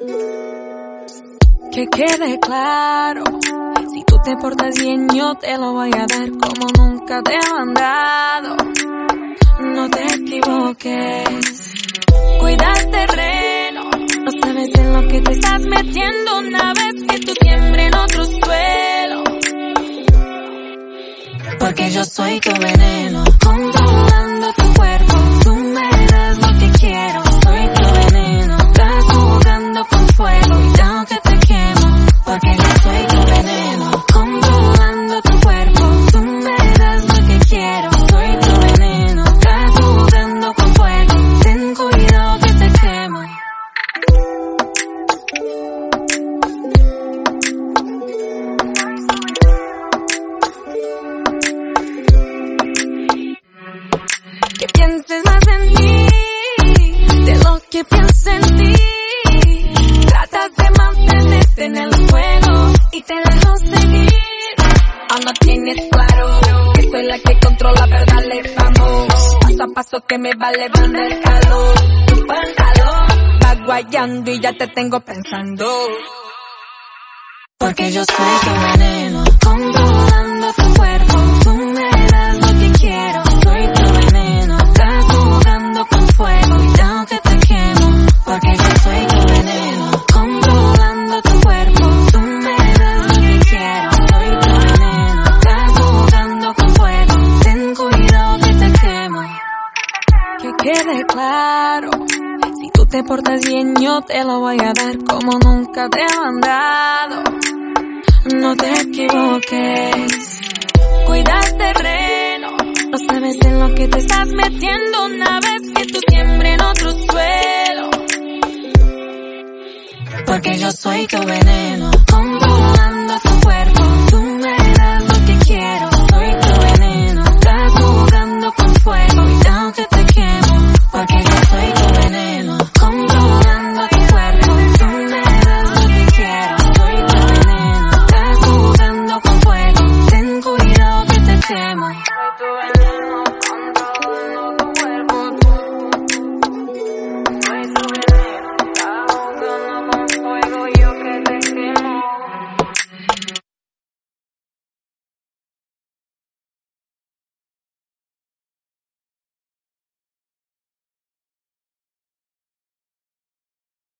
Que quede claro, si tú te portas bien yo te lo voy a dar como nunca te he mandado. No te equivoques, cuida el terreno, no sabes en lo que te estás metiendo una vez que tú siembres en otro suelo. Porque yo soy tu veneno, controlando seguir. No tienes claro que soy la que controla, pero dale vamos. Paso a paso que me va levando el calor. Tu pantalón va guayando y ya te tengo pensando. Porque yo soy tu veneno, claro. Si tú te portas bien, yo te lo voy a dar como nunca te he mandado. No te equivoques, cuida el terreno. No sabes en lo que te estás metiendo una vez que tú siembres en otro suelo. Porque yo soy tu veneno,